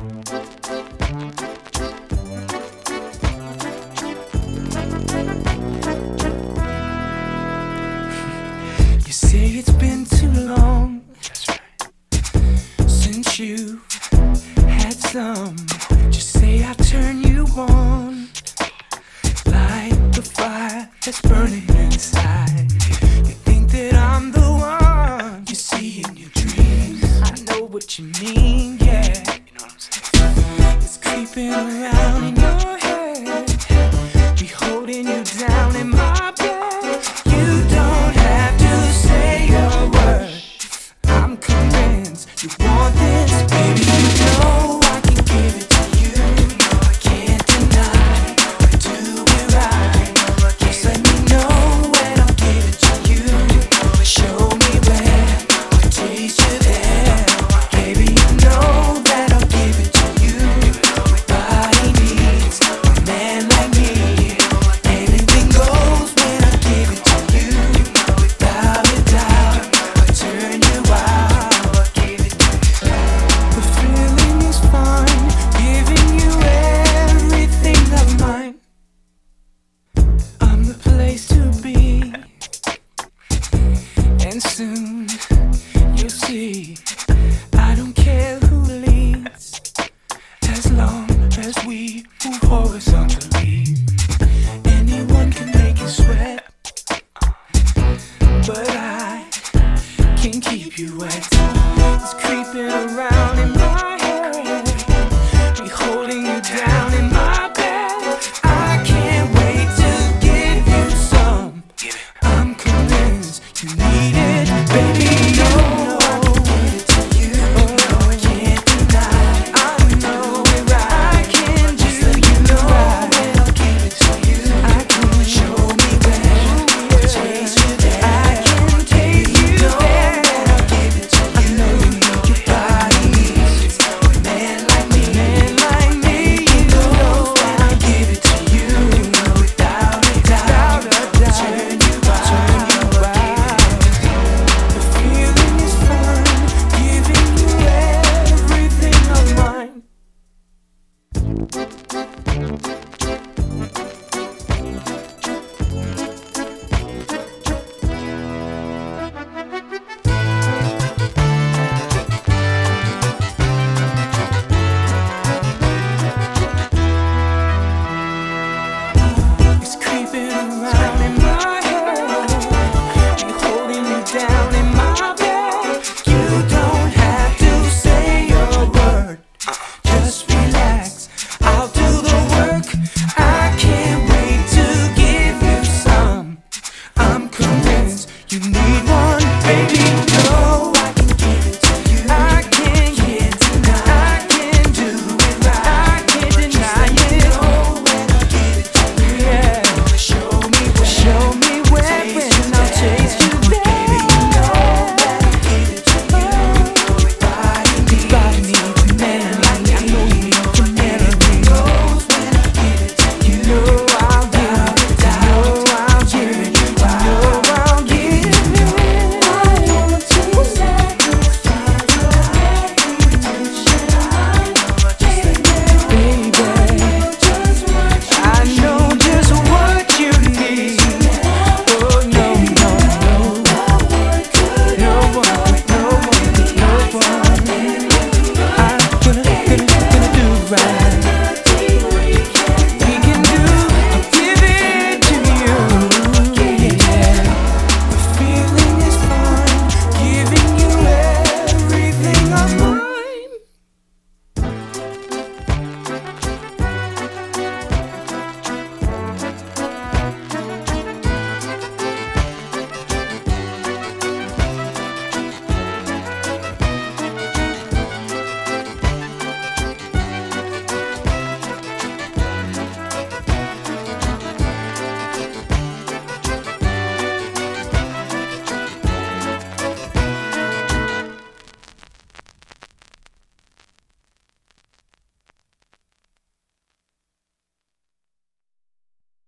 You say it's been too long since you had some. Just say I turn you on like the fire that's burning inside. You think that I'm the one you see in your dreams. I know what you mean around in your head, be holding you down in my bed. You don't have to say a word. I'm convinced you want this. we move horizontally, anyone can make you sweat. But I can keep you wet. It's creeping around in my head, be holding you down.